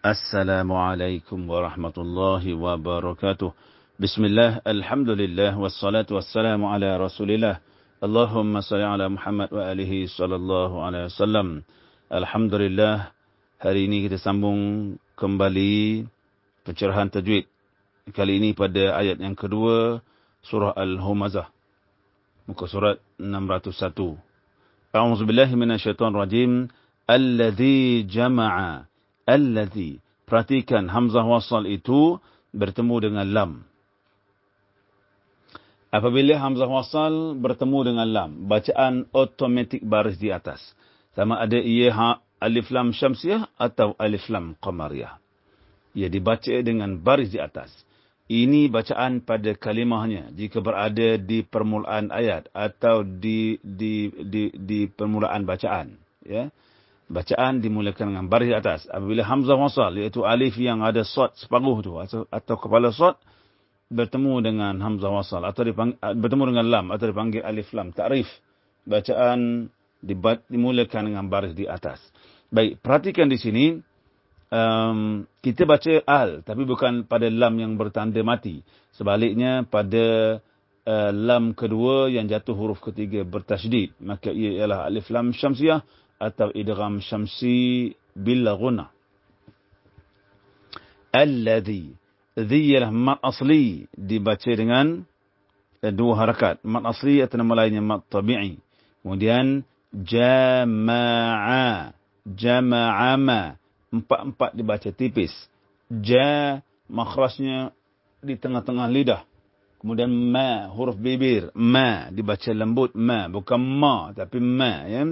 Assalamualaikum warahmatullahi wabarakatuh. Bismillah, alhamdulillah, wassalatu wassalamu ala rasulillah. Allahumma salli ala Muhammad wa alihi sallallahu alaihi wasallam. Alhamdulillah, hari ini kita sambung kembali pencerahan tajwid. Kali ini pada ayat yang kedua, surah Al-Humazah. Muka surat 601. A'udzubillahi minasyaitonirrajim. Alladhi jama'a alladhi. Perhatikan hamzah wasal itu bertemu dengan lam. Apabila hamzah wasal bertemu dengan lam, bacaan otomatik baris di atas. Sama ada ia ha, alif lam syamsiah atau alif lam qamariyah. Ia dibaca dengan baris di atas. Ini bacaan pada kalimahnya jika berada di permulaan ayat atau di di di di permulaan bacaan, ya bacaan dimulakan dengan baris atas. Apabila hamzah wasal, iaitu alif yang ada sod separuh tu atau, atau kepala sod bertemu dengan hamzah wasal atau dipanggil, bertemu dengan lam atau dipanggil alif lam ta'rif. Bacaan dimulakan dengan baris di atas. Baik, perhatikan di sini um, kita baca al tapi bukan pada lam yang bertanda mati. Sebaliknya pada uh, lam kedua yang jatuh huruf ketiga bertasydid, maka ia ialah alif lam syamsiah atau idgham syamsi bil ghunna. Alladhi dhi ialah mat asli dibaca dengan dua harakat. Mat asli atau nama lainnya mat tabi'i. Kemudian jama'a. Jama'ama. Empat-empat dibaca tipis. Ja makhrajnya di tengah-tengah lidah. Kemudian ma huruf bibir. Ma dibaca lembut. Ma bukan ma tapi ma ya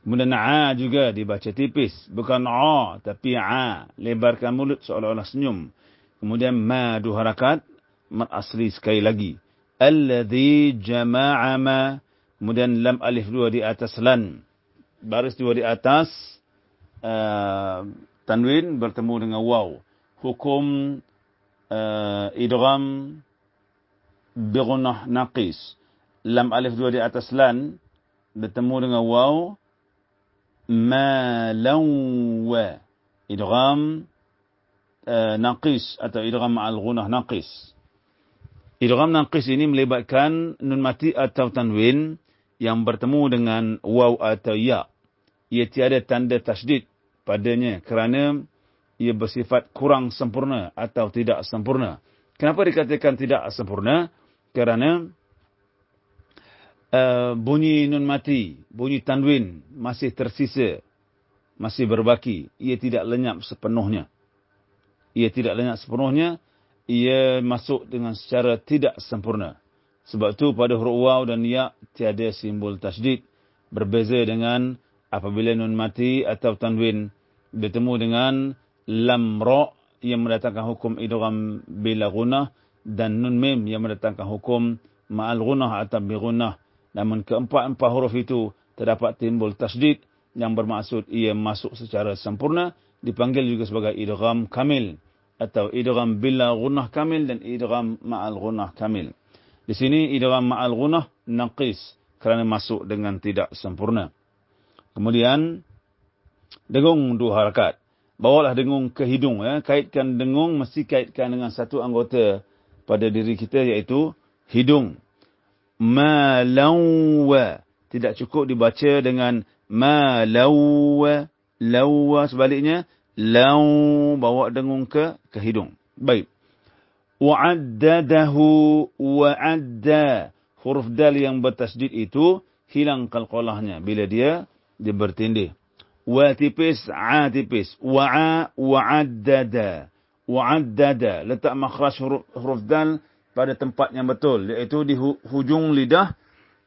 Kemudian A juga dibaca tipis. Bukan A, tapi A. Lebarkan mulut seolah-olah senyum. Kemudian Ma dua harakat. Mat asli sekali lagi. Alladhi jama'ama. Kemudian Lam alif dua di atas lan. Baris dua di atas. Uh, tanwin bertemu dengan waw. Hukum uh, idgham bighunah naqis. Lam alif dua di atas lan. Bertemu dengan waw ma lawa idgham uh, naqis atau idgham al ghunah naqis. Idgham naqis ini melibatkan nun mati atau tanwin yang bertemu dengan waw atau ya. Ia tiada tanda tasydid padanya kerana ia bersifat kurang sempurna atau tidak sempurna. Kenapa dikatakan tidak sempurna? Kerana uh, bunyi nun mati, bunyi tanwin masih tersisa, masih berbaki. Ia tidak lenyap sepenuhnya. Ia tidak lenyap sepenuhnya. Ia masuk dengan secara tidak sempurna. Sebab itu pada huruf waw dan ya tiada simbol tasydid. Berbeza dengan apabila nun mati atau tanwin bertemu dengan lam ra yang mendatangkan hukum idgham bila gunah dan nun mim yang mendatangkan hukum ma'al gunah atau bi gunah Namun keempat-empat huruf itu terdapat timbul tasdid yang bermaksud ia masuk secara sempurna dipanggil juga sebagai idgham kamil atau idgham bila gunnah kamil dan idgham ma'al gunnah kamil. Di sini idgham ma'al gunnah naqis kerana masuk dengan tidak sempurna. Kemudian dengung dua harakat. Bawalah dengung ke hidung ya. Kaitkan dengung mesti kaitkan dengan satu anggota pada diri kita iaitu hidung ma lawa tidak cukup dibaca dengan ma lawa lawa sebaliknya law bawa dengung ke ke hidung. Baik. Wa'addadahu wa'adda. Huruf dal yang bertasdid itu hilang qalqalahnya bila dia dia bertindih. Wa tipis a tipis. Wa'a wa'addada. Wa'addada. Letak makhraj huruf, huruf dal pada tempat yang betul iaitu di hujung lidah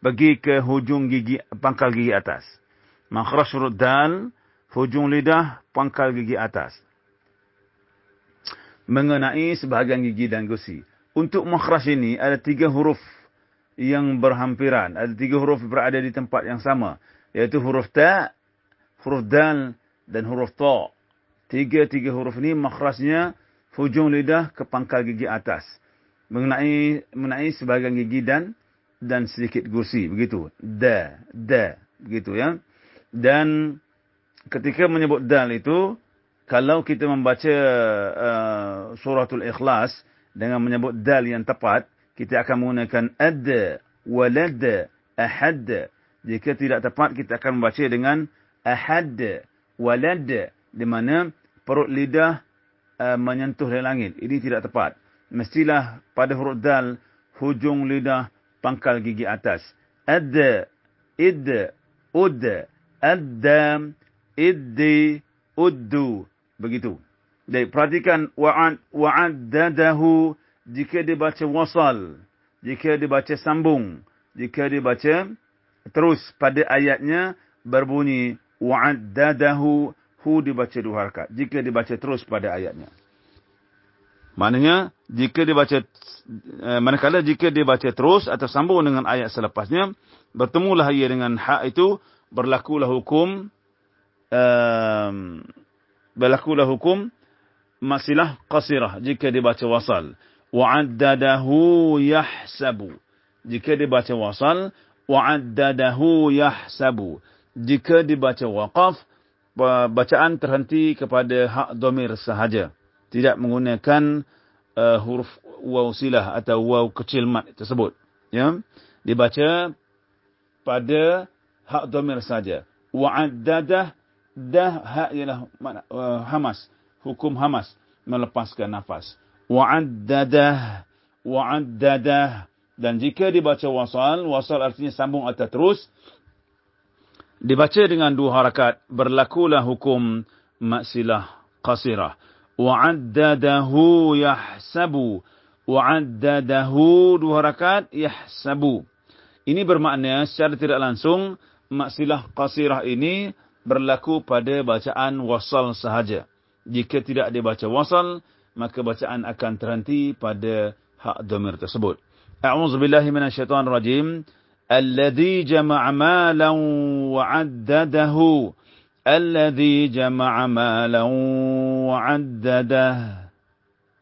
bagi ke hujung gigi pangkal gigi atas. Makhraj dal hujung lidah pangkal gigi atas. Mengenai sebahagian gigi dan gusi. Untuk makhraj ini ada tiga huruf yang berhampiran. Ada tiga huruf berada di tempat yang sama. Iaitu huruf ta, huruf dal dan huruf ta. Tiga-tiga huruf ini makhrajnya hujung lidah ke pangkal gigi atas mengenai mengenai sebahagian gigi dan dan sedikit gusi begitu da da begitu ya dan ketika menyebut dal itu kalau kita membaca uh, suratul ikhlas dengan menyebut dal yang tepat, kita akan menggunakan ad, walad, ahad. Jika tidak tepat, kita akan membaca dengan ahad, walad. Di mana perut lidah uh, menyentuh langit. Ini tidak tepat. Mestilah pada huruf dal, hujung lidah pangkal gigi atas. Ad, id, ud, addam, iddi, uddu. Begitu. Jadi perhatikan wa'ad wa'addadahu jika dibaca wasal, jika dibaca sambung, jika dibaca terus pada ayatnya berbunyi wa'addadahu hu dibaca dua harakat. Jika dibaca terus pada ayatnya. Maknanya jika dibaca eh, manakala jika dibaca terus atau sambung dengan ayat selepasnya bertemulah ia dengan hak itu berlakulah hukum um, berlakulah hukum masilah qasirah jika dibaca wasal. Wa'addadahu yahsabu. Jika dibaca wasal wa'addadahu yahsabu. Jika dibaca waqaf bacaan terhenti kepada hak domir sahaja tidak menggunakan uh, huruf waw silah atau waw kecil mat tersebut. Ya? Dibaca pada hak domir saja. Wa'addadah dah hak ialah uh, hamas hukum hamas melepaskan nafas. Wa'addadah wa'addadah. Dan jika dibaca wasal wasal artinya sambung atau terus dibaca dengan dua harakat berlakulah hukum maksilah qasirah wa'addadahu yahsabu wa'addadahu dua harakat yahsabu ini bermakna secara tidak langsung maksilah qasirah ini berlaku pada bacaan wasal sahaja. Jika tidak dibaca wasal, maka bacaan akan terhenti pada hak domir tersebut. A'udzu billahi minasyaitonir rajim. Alladhi jama'a malan wa 'addadahu. Alladhi jama'a malan wa 'addadah.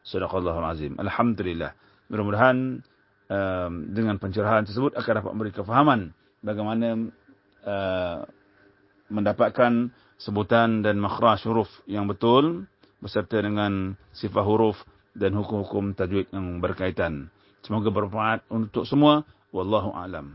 Sadaqallahul azim. Alhamdulillah. Mudah-mudahan um, dengan pencerahan tersebut akan dapat memberi kefahaman bagaimana uh, mendapatkan sebutan dan makhraj huruf yang betul beserta dengan sifat huruf dan hukum-hukum tajwid yang berkaitan. Semoga bermanfaat untuk semua. Wallahu a'lam.